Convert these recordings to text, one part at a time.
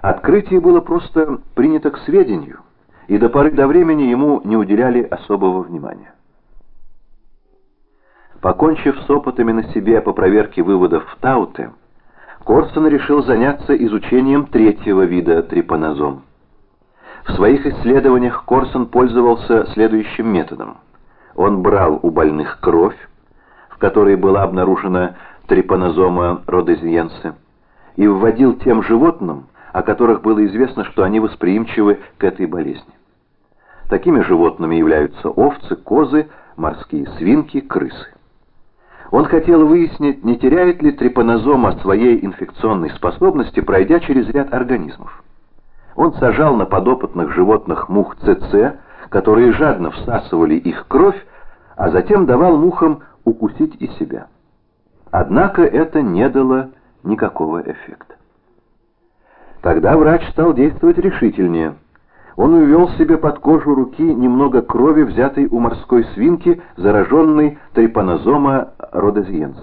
Открытие было просто принято к сведению, и до поры до времени ему не уделяли особого внимания. Покончив с опытами на себе по проверке выводов в Тауте, Корсон решил заняться изучением третьего вида трипанозом. В своих исследованиях Корсон пользовался следующим методом. Он брал у больных кровь, в которой была обнаружена трипанозома родезиенсе, и вводил тем животным, о которых было известно, что они восприимчивы к этой болезни. Такими животными являются овцы, козы, морские свинки, крысы. Он хотел выяснить, не теряет ли трипанозома своей инфекционной способности, пройдя через ряд организмов. Он сажал на подопытных животных мух ЦЦ, которые жадно всасывали их кровь, а затем давал мухам укусить и себя. Однако это не дало никакого эффекта. Тогда врач стал действовать решительнее. Он увел себе под кожу руки немного крови, взятой у морской свинки, зараженной трипанозома родезиенс.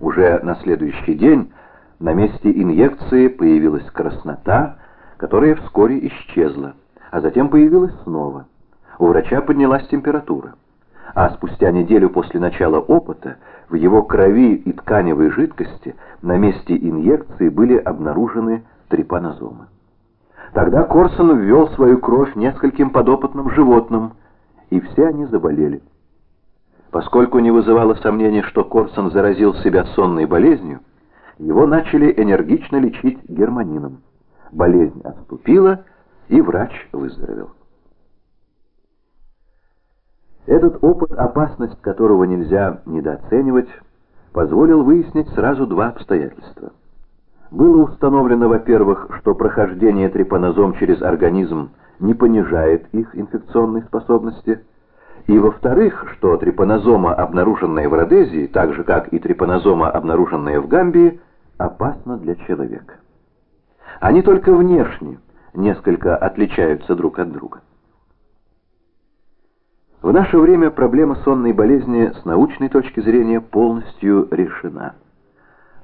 Уже на следующий день на месте инъекции появилась краснота, которая вскоре исчезла, а затем появилась снова. У врача поднялась температура. А спустя неделю после начала опыта в его крови и тканевой жидкости на месте инъекции были обнаружены трипанозомы. Тогда Корсон ввел свою кровь нескольким подопытным животным, и все они заболели. Поскольку не вызывало сомнения, что Корсон заразил себя сонной болезнью, его начали энергично лечить германином. Болезнь отступила, и врач выздоровел. Этот опыт, опасность которого нельзя недооценивать, позволил выяснить сразу два обстоятельства. Было установлено, во-первых, что прохождение трипанозом через организм не понижает их инфекционной способности, и, во-вторых, что трипанозома, обнаруженная в Родезии, так же как и трипанозома, обнаруженная в Гамбии, опасна для человека. Они только внешне несколько отличаются друг от друга. В наше время проблема сонной болезни с научной точки зрения полностью решена.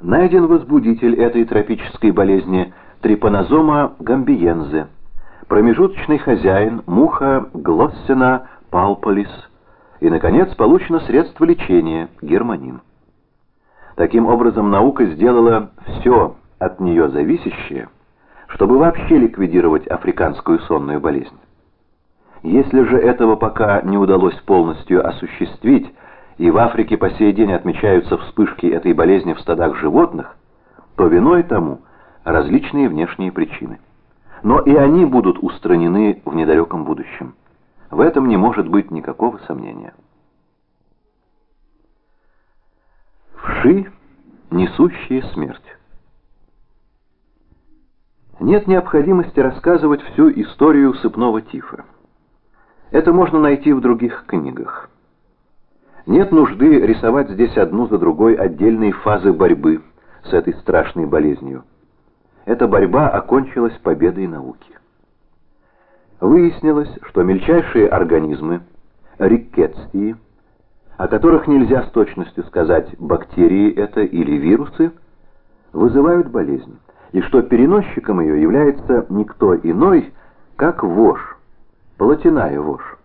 Найден возбудитель этой тропической болезни трипанозома гамбиензе, промежуточный хозяин муха глоссена палполис и, наконец, получено средство лечения германин. Таким образом, наука сделала все от нее зависящее, чтобы вообще ликвидировать африканскую сонную болезнь. Если же этого пока не удалось полностью осуществить, и в Африке по сей день отмечаются вспышки этой болезни в стадах животных, то виной тому различные внешние причины. Но и они будут устранены в недалеком будущем. В этом не может быть никакого сомнения. Вши, несущие смерть. Нет необходимости рассказывать всю историю сыпного тифа. Это можно найти в других книгах. Нет нужды рисовать здесь одну за другой отдельные фазы борьбы с этой страшной болезнью. Эта борьба окончилась победой науки. Выяснилось, что мельчайшие организмы, риккетстии, о которых нельзя с точностью сказать, бактерии это или вирусы, вызывают болезнь, и что переносчиком ее является никто иной, как вошь, полотяная вошь.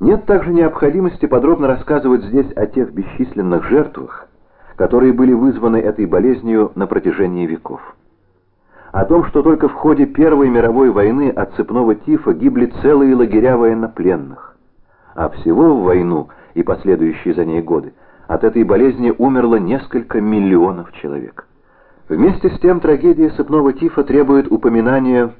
Нет также необходимости подробно рассказывать здесь о тех бесчисленных жертвах, которые были вызваны этой болезнью на протяжении веков. О том, что только в ходе Первой мировой войны от цепного тифа гибли целые лагеря военнопленных, а всего в войну и последующие за ней годы от этой болезни умерло несколько миллионов человек. Вместе с тем трагедия цепного тифа требует упоминания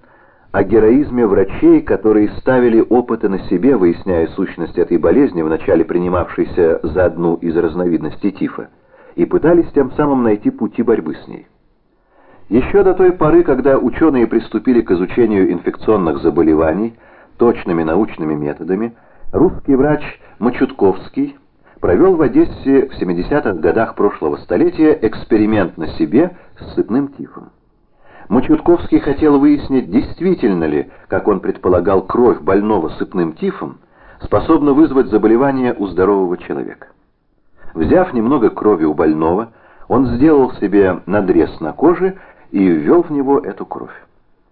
о героизме врачей, которые ставили опыты на себе, выясняя сущность этой болезни, вначале принимавшейся за одну из разновидностей тифа, и пытались тем самым найти пути борьбы с ней. Еще до той поры, когда ученые приступили к изучению инфекционных заболеваний точными научными методами, русский врач Мачутковский провел в Одессе в 70-х годах прошлого столетия эксперимент на себе с сыпным тифом. Мачутковский хотел выяснить, действительно ли, как он предполагал, кровь больного сыпным тифом способна вызвать заболевание у здорового человека. Взяв немного крови у больного, он сделал себе надрез на коже и ввел в него эту кровь.